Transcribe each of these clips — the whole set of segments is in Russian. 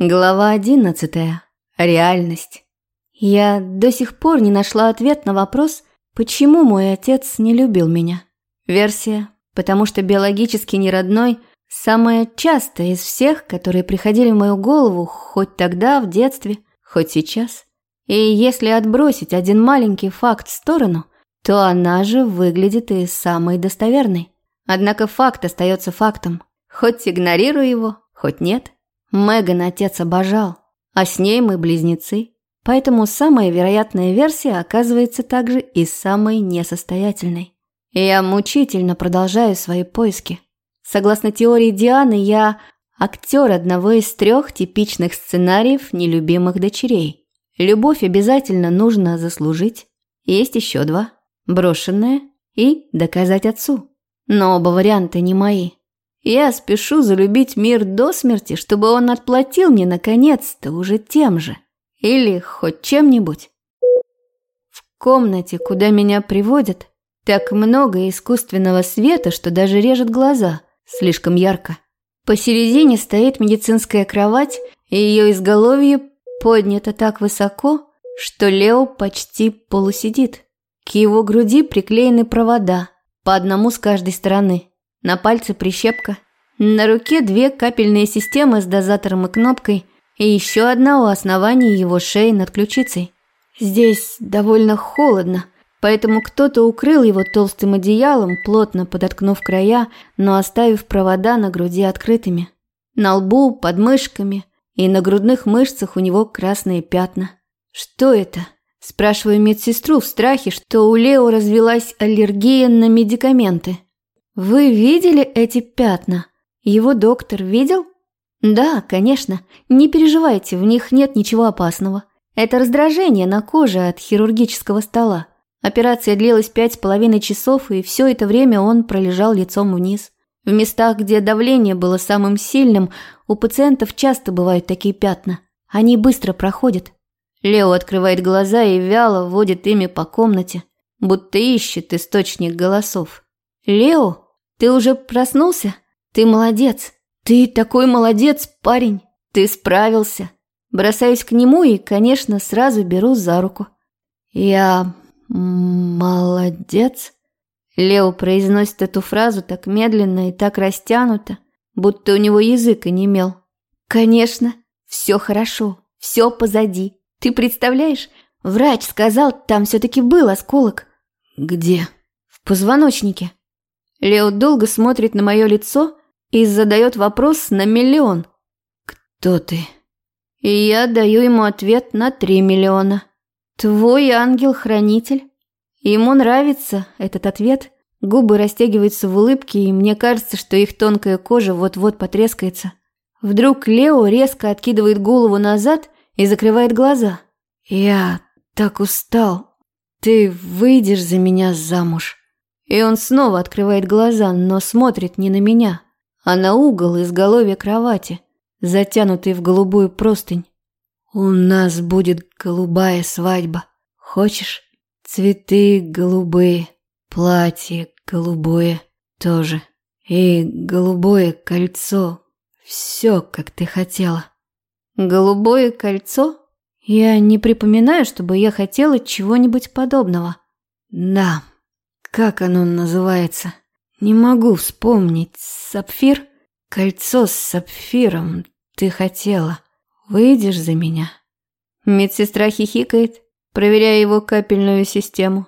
Глава одиннадцатая. Реальность. Я до сих пор не нашла ответ на вопрос, почему мой отец не любил меня. Версия, потому что биологически не родной, самая частая из всех, которые приходили в мою голову хоть тогда, в детстве, хоть сейчас. И если отбросить один маленький факт в сторону, то она же выглядит и самой достоверной. Однако факт остается фактом, хоть игнорирую его, хоть нет – Меган отец обожал, а с ней мы близнецы. Поэтому самая вероятная версия оказывается также и самой несостоятельной. Я мучительно продолжаю свои поиски. Согласно теории Дианы, я актер одного из трех типичных сценариев нелюбимых дочерей. Любовь обязательно нужно заслужить. Есть еще два. Брошенная и доказать отцу. Но оба варианта не мои. Я спешу залюбить мир до смерти, чтобы он отплатил мне наконец-то уже тем же. Или хоть чем-нибудь. В комнате, куда меня приводят, так много искусственного света, что даже режет глаза. Слишком ярко. Посередине стоит медицинская кровать, и ее изголовье поднято так высоко, что Лео почти полусидит. К его груди приклеены провода, по одному с каждой стороны. На пальце прищепка. На руке две капельные системы с дозатором и кнопкой, и еще одна у основания его шеи над ключицей. Здесь довольно холодно, поэтому кто-то укрыл его толстым одеялом, плотно подоткнув края, но оставив провода на груди открытыми. На лбу, под мышками и на грудных мышцах у него красные пятна. Что это? Спрашиваю медсестру в страхе, что у Лео развилась аллергия на медикаменты. Вы видели эти пятна? Его доктор видел? Да, конечно. Не переживайте, в них нет ничего опасного. Это раздражение на коже от хирургического стола. Операция длилась пять с половиной часов, и все это время он пролежал лицом вниз. В местах, где давление было самым сильным, у пациентов часто бывают такие пятна. Они быстро проходят. Лео открывает глаза и вяло водит ими по комнате, будто ищет источник голосов. «Лео?» Ты уже проснулся? Ты молодец. Ты такой молодец, парень. Ты справился. Бросаюсь к нему и, конечно, сразу беру за руку. Я молодец. Лео произносит эту фразу так медленно и так растянуто, будто у него язык и не мел. Конечно, все хорошо, все позади. Ты представляешь, врач сказал, там все-таки был осколок. Где? В позвоночнике. Лео долго смотрит на мое лицо и задает вопрос на миллион. «Кто ты?» И я даю ему ответ на три миллиона. «Твой ангел-хранитель». Ему нравится этот ответ. Губы растягиваются в улыбке, и мне кажется, что их тонкая кожа вот-вот потрескается. Вдруг Лео резко откидывает голову назад и закрывает глаза. «Я так устал. Ты выйдешь за меня замуж?» И он снова открывает глаза, но смотрит не на меня, а на угол изголовья кровати, затянутый в голубую простынь. «У нас будет голубая свадьба. Хочешь? Цветы голубые, платье голубое тоже. И голубое кольцо. Все, как ты хотела». «Голубое кольцо? Я не припоминаю, чтобы я хотела чего-нибудь подобного». «Да, как оно называется? Не могу вспомнить. Сапфир? Кольцо с сапфиром. Ты хотела. Выйдешь за меня? Медсестра хихикает, проверяя его капельную систему.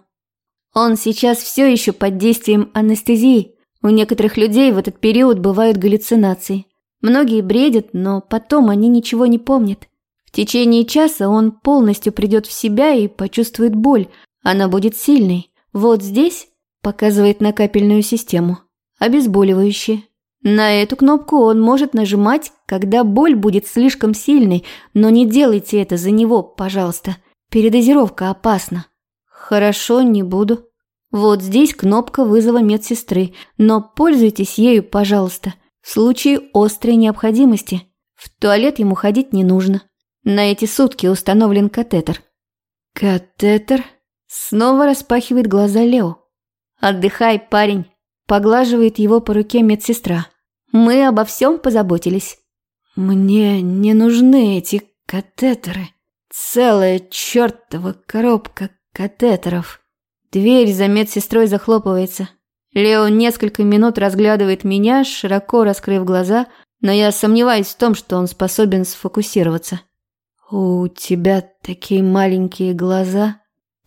Он сейчас все еще под действием анестезии. У некоторых людей в этот период бывают галлюцинации. Многие бредят, но потом они ничего не помнят. В течение часа он полностью придет в себя и почувствует боль. Она будет сильной. Вот здесь Показывает на капельную систему. Обезболивающее. На эту кнопку он может нажимать, когда боль будет слишком сильной, но не делайте это за него, пожалуйста. Передозировка опасна. Хорошо, не буду. Вот здесь кнопка вызова медсестры, но пользуйтесь ею, пожалуйста, в случае острой необходимости. В туалет ему ходить не нужно. На эти сутки установлен катетер. Катетер? Снова распахивает глаза Лео. «Отдыхай, парень», – поглаживает его по руке медсестра. «Мы обо всем позаботились». Мне не нужны эти катетеры. Целая чертова коробка катетеров. Дверь за медсестрой захлопывается. Лео несколько минут разглядывает меня, широко раскрыв глаза, но я сомневаюсь в том, что он способен сфокусироваться. «У тебя такие маленькие глаза.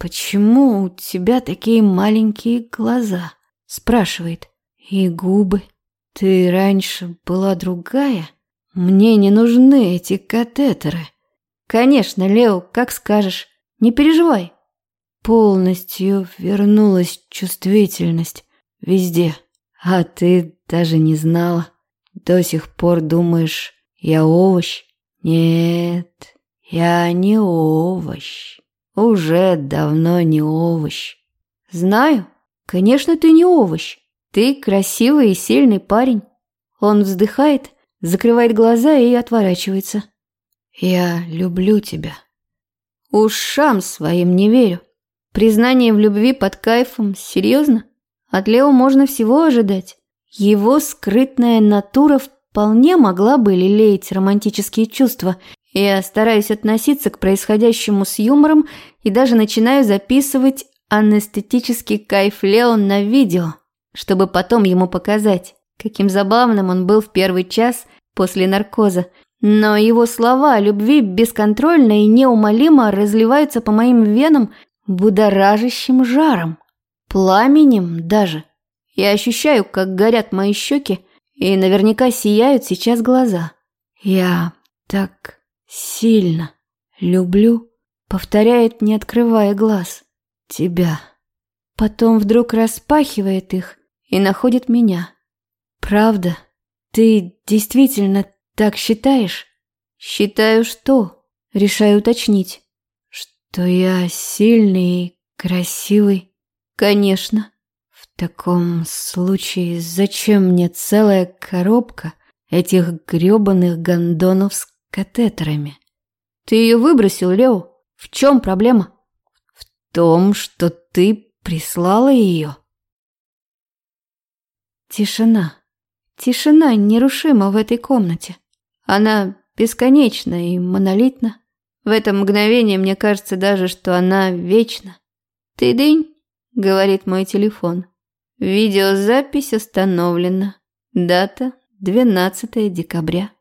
Почему у тебя такие маленькие глаза?» – спрашивает. «И губы. Ты раньше была другая? Мне не нужны эти катетеры». «Конечно, Лео, как скажешь. Не переживай». Полностью вернулась чувствительность везде. А ты даже не знала. До сих пор думаешь, я овощ? Нет, я не овощ. Уже давно не овощ. Знаю, конечно, ты не овощ. Ты красивый и сильный парень. Он вздыхает, закрывает глаза и отворачивается. Я люблю тебя. Ушам своим не верю. Признание в любви под кайфом, серьезно? От Лео можно всего ожидать. Его скрытная натура вполне могла бы лелеять романтические чувства. Я стараюсь относиться к происходящему с юмором и даже начинаю записывать анестетический кайф Лео на видео, чтобы потом ему показать, каким забавным он был в первый час после наркоза. Но его слова о любви бесконтрольно и неумолимо разливаются по моим венам будоражащим жаром, пламенем даже. Я ощущаю, как горят мои щеки, и наверняка сияют сейчас глаза. Я так сильно люблю, повторяет, не открывая глаз, тебя. Потом вдруг распахивает их и находит меня. Правда? Ты действительно так считаешь? Считаю что? Решаю уточнить. Что я сильный и красивый? Конечно. В таком случае зачем мне целая коробка этих грёбаных гондонов с катетерами? Ты ее выбросил, Лео. В чем проблема? В том, что ты прислала ее. Тишина. Тишина нерушима в этой комнате. Она бесконечна и монолитна. В это мгновение мне кажется даже, что она вечна. «Ты дынь?» — говорит мой телефон. Видеозапись установлена. Дата 12 декабря.